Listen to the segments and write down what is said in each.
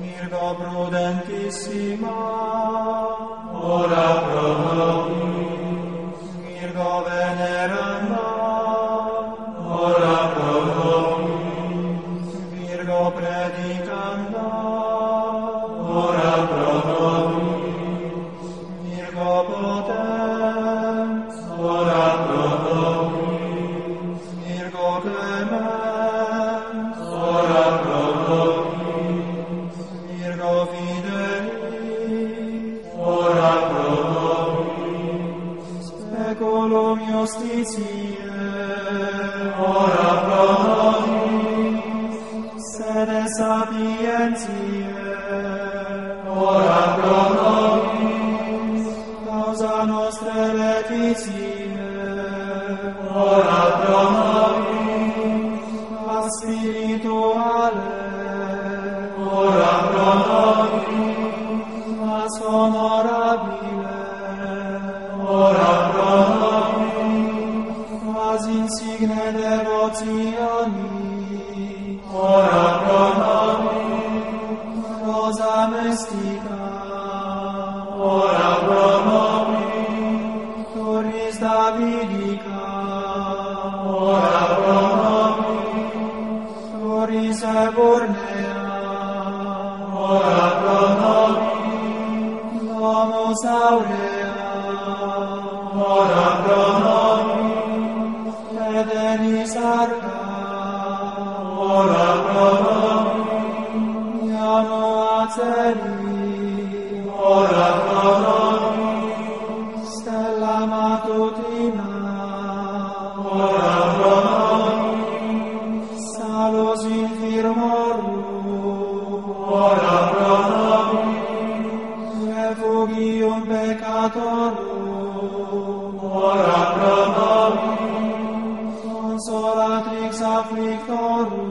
Virgo prudentissima, ora pro nobis. populum justitiae, ora pro nobis, sede sapientiae, ora pro nobis, causa nostre letitiae, ora pro nobis, a spirituale, ora pro nobis, as honorabile, ora pro nobis, quas insigne devotioni, ora pro nobis, rosa mestica, ora pro nobis, ora pro nobis stella matutina ora pro nobis salus infirmorum ora pro nobis refugium peccatorum ora pro nobis consolatrix afflictorum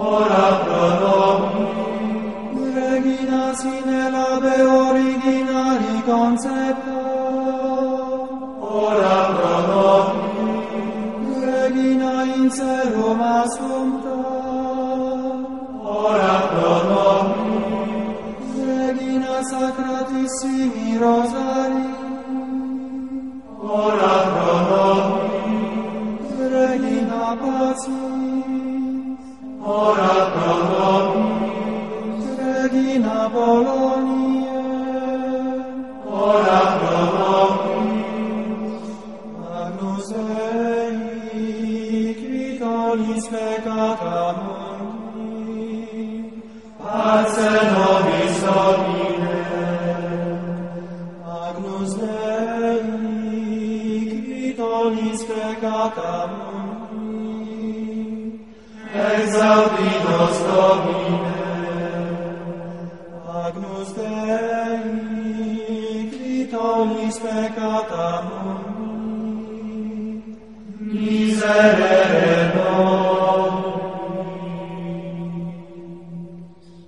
ora pro nobis. Regina sine labe originari concepta, ora pro nobis. Regina in serum assumpta, ora pro nobis. Regina sacratissimi rosari, ora pro nobis. Regina patio, nobis peccata mundi, pace nobis Domine, Agnus Dei, qui donis peccata mundi, exaltinos Domine, Agnus Dei, qui donis peccata mundi, miserere nobis,